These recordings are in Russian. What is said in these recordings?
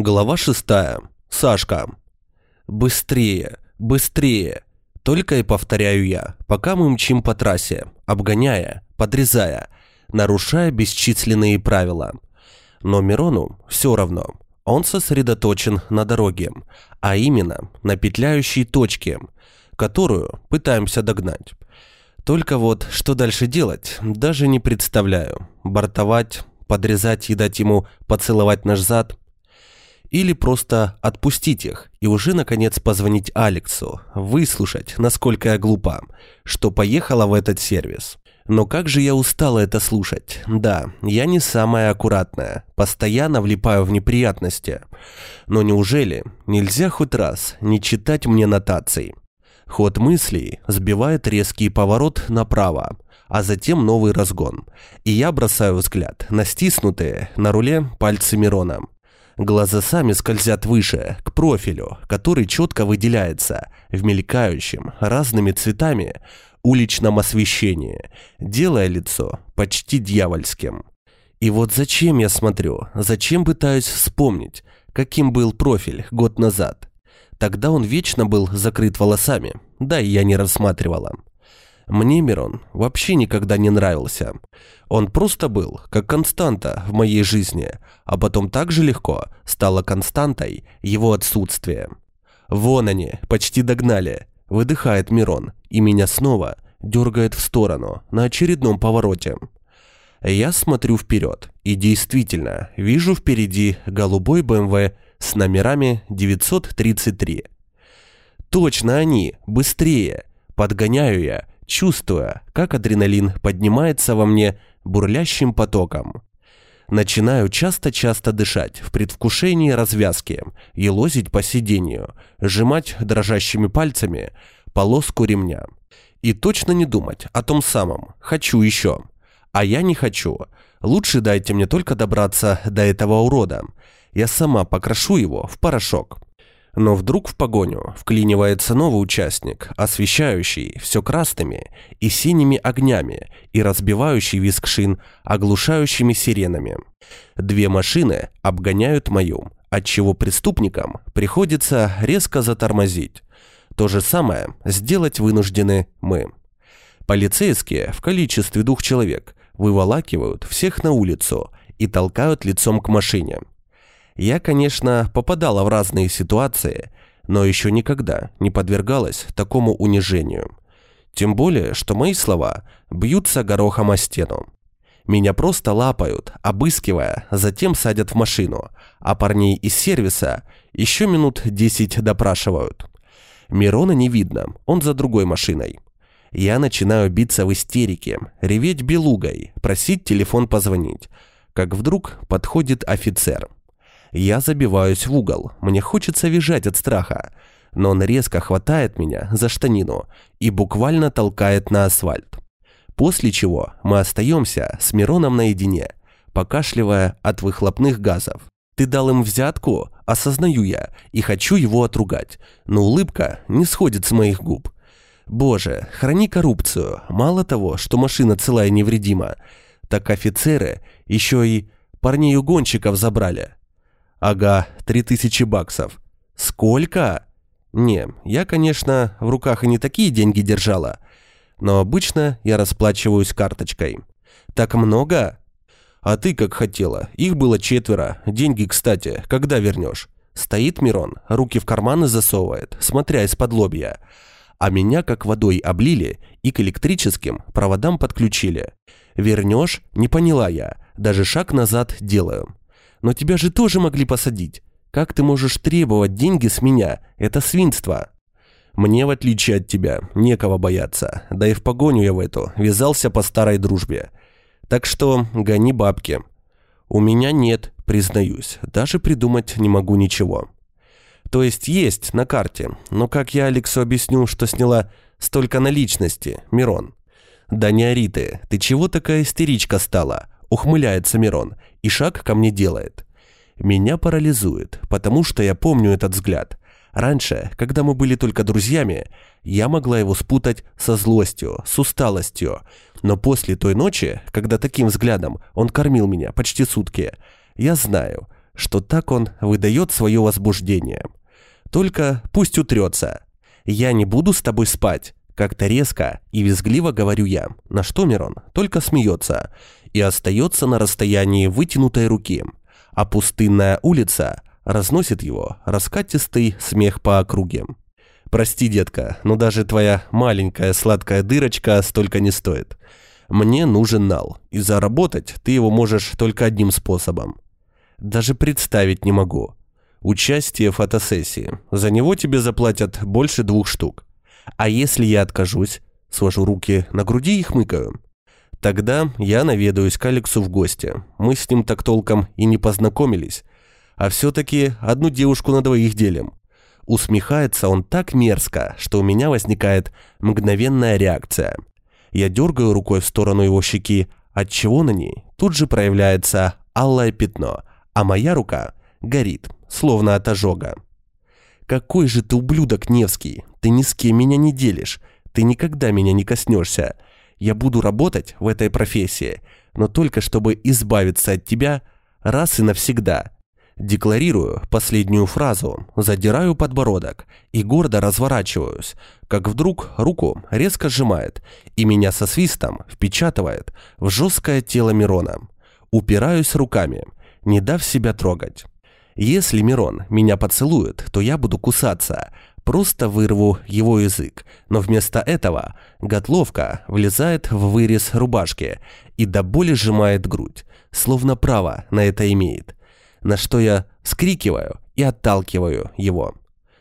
Глава шестая. Сашка. Быстрее, быстрее. Только и повторяю я, пока мы мчим по трассе, обгоняя, подрезая, нарушая бесчисленные правила. Но Мирону все равно. Он сосредоточен на дороге, а именно на петляющей точке, которую пытаемся догнать. Только вот, что дальше делать, даже не представляю. Бортовать, подрезать и дать ему поцеловать наш зад – или просто отпустить их и уже наконец позвонить Алексу, выслушать, насколько я глупа, что поехала в этот сервис. Но как же я устала это слушать. Да, я не самая аккуратная, постоянно влипаю в неприятности. Но неужели нельзя хоть раз не читать мне нотаций? Ход мыслей сбивает резкий поворот направо, а затем новый разгон. И я бросаю взгляд на стиснутые на руле пальцы Мирона. Глаза сами скользят выше, к профилю, который четко выделяется в мелькающем разными цветами уличном освещении, делая лицо почти дьявольским. И вот зачем я смотрю, зачем пытаюсь вспомнить, каким был профиль год назад. Тогда он вечно был закрыт волосами, да и я не рассматривала. Мне Мирон вообще никогда не нравился. Он просто был, как константа в моей жизни, а потом так же легко стало константой его отсутствие. Вон они, почти догнали. Выдыхает Мирон, и меня снова дергает в сторону на очередном повороте. Я смотрю вперед и действительно вижу впереди голубой БМВ с номерами 933. Точно они, быстрее. Подгоняю я чувствуя, как адреналин поднимается во мне бурлящим потоком. Начинаю часто-часто дышать в предвкушении развязки, елозить по сиденью, сжимать дрожащими пальцами полоску ремня. И точно не думать о том самом «хочу еще». А я не хочу. Лучше дайте мне только добраться до этого урода. Я сама покрошу его в порошок. Но вдруг в погоню вклинивается новый участник, освещающий все красными и синими огнями и разбивающий виск шин оглушающими сиренами. Две машины обгоняют мою, отчего преступникам приходится резко затормозить. То же самое сделать вынуждены мы. Полицейские в количестве двух человек выволакивают всех на улицу и толкают лицом к машине. Я, конечно, попадала в разные ситуации, но еще никогда не подвергалась такому унижению. Тем более, что мои слова бьются горохом о стену. Меня просто лапают, обыскивая, затем садят в машину, а парней из сервиса еще минут десять допрашивают. Мирона не видно, он за другой машиной. Я начинаю биться в истерике, реветь белугой, просить телефон позвонить, как вдруг подходит офицер – я забиваюсь в угол, мне хочется визжать от страха, но он резко хватает меня за штанину и буквально толкает на асфальт. После чего мы остаемся с Мироном наедине, покашливая от выхлопных газов. Ты дал им взятку, осознаю я, и хочу его отругать, но улыбка не сходит с моих губ. Боже, храни коррупцию, мало того, что машина целая и невредима, так офицеры еще и парней-угонщиков забрали. Ага, три тысячи баксов. Сколько? Не, я, конечно, в руках и не такие деньги держала, но обычно я расплачиваюсь карточкой. Так много? А ты как хотела. Их было четверо. Деньги, кстати, когда вернешь? Стоит Мирон, руки в карманы засовывает, смотря из-под лобья. А меня как водой облили и к электрическим проводам подключили. Вернешь? Не поняла я. Даже шаг назад делаю. Но тебя же тоже могли посадить. Как ты можешь требовать деньги с меня? Это свинство. Мне, в отличие от тебя, некого бояться. Да и в погоню я в эту вязался по старой дружбе. Так что гони бабки. У меня нет, признаюсь. Даже придумать не могу ничего. То есть есть на карте, но как я Алексу объясню, что сняла столько наличности, Мирон? Да не ори ты, ты чего такая истеричка стала? Ухмыляется Мирон и шаг ко мне делает. Меня парализует, потому что я помню этот взгляд. Раньше, когда мы были только друзьями, я могла его спутать со злостью, с усталостью. Но после той ночи, когда таким взглядом он кормил меня почти сутки, я знаю, что так он выдает свое возбуждение. Только пусть утрется. Я не буду с тобой спать. Как-то резко и визгливо говорю я, на что Мирон только смеется и остается на расстоянии вытянутой руки, а пустынная улица разносит его раскатистый смех по округе. «Прости, детка, но даже твоя маленькая сладкая дырочка столько не стоит. Мне нужен нал, и заработать ты его можешь только одним способом. Даже представить не могу. Участие в фотосессии. За него тебе заплатят больше двух штук. А если я откажусь, сложу руки на груди и хмыкаю. Тогда я наведаюсь к Алексу в гости. Мы с ним так толком и не познакомились. А все-таки одну девушку на двоих делим. Усмехается он так мерзко, что у меня возникает мгновенная реакция. Я дергаю рукой в сторону его щеки, отчего на ней тут же проявляется алое пятно, а моя рука горит, словно от ожога. «Какой же ты ублюдок, Невский! Ты ни с кем меня не делишь. Ты никогда меня не коснешься. Я буду работать в этой профессии, но только чтобы избавиться от тебя раз и навсегда». Декларирую последнюю фразу, задираю подбородок и гордо разворачиваюсь, как вдруг руку резко сжимает и меня со свистом впечатывает в жесткое тело Мирона. Упираюсь руками, не дав себя трогать. Если Мирон меня поцелует, то я буду кусаться, просто вырву его язык, но вместо этого готловка влезает в вырез рубашки и до боли сжимает грудь, словно право на это имеет. На что я скрикиваю и отталкиваю его.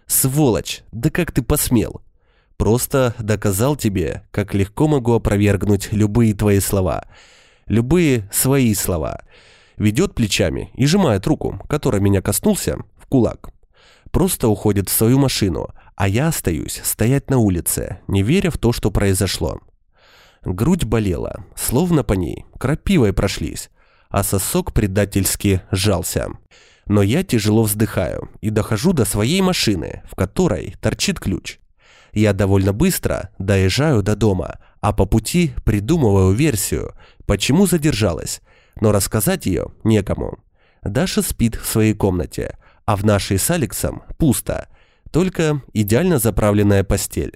«Сволочь, да как ты посмел?» Просто доказал тебе, как легко могу опровергнуть любые твои слова. Любые свои слова ведет плечами и сжимает руку, которая меня коснулся, в кулак. Просто уходит в свою машину, а я остаюсь стоять на улице, не веря в то, что произошло. Грудь болела, словно по ней крапивой прошлись, а сосок предательски сжался. Но я тяжело вздыхаю и дохожу до своей машины, в которой торчит ключ. Я довольно быстро доезжаю до дома, а по пути придумываю версию, почему задержалась, но рассказать ее некому. Даша спит в своей комнате, а в нашей с Алексом пусто, только идеально заправленная постель.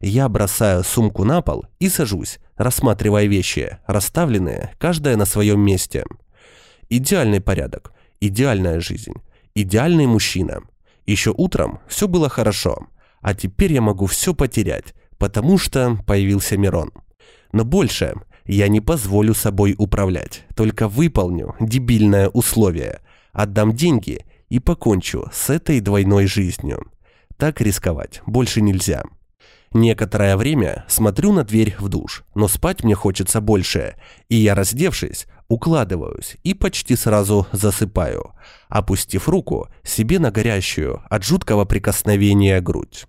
Я бросаю сумку на пол и сажусь, рассматривая вещи, расставленные, каждая на своем месте. Идеальный порядок, идеальная жизнь, идеальный мужчина. Еще утром все было хорошо, а теперь я могу все потерять, потому что появился Мирон. Но больше я не позволю собой управлять, только выполню дебильное условие. Отдам деньги и покончу с этой двойной жизнью. Так рисковать больше нельзя. Некоторое время смотрю на дверь в душ, но спать мне хочется больше, и я, раздевшись, укладываюсь и почти сразу засыпаю, опустив руку себе на горящую от жуткого прикосновения грудь.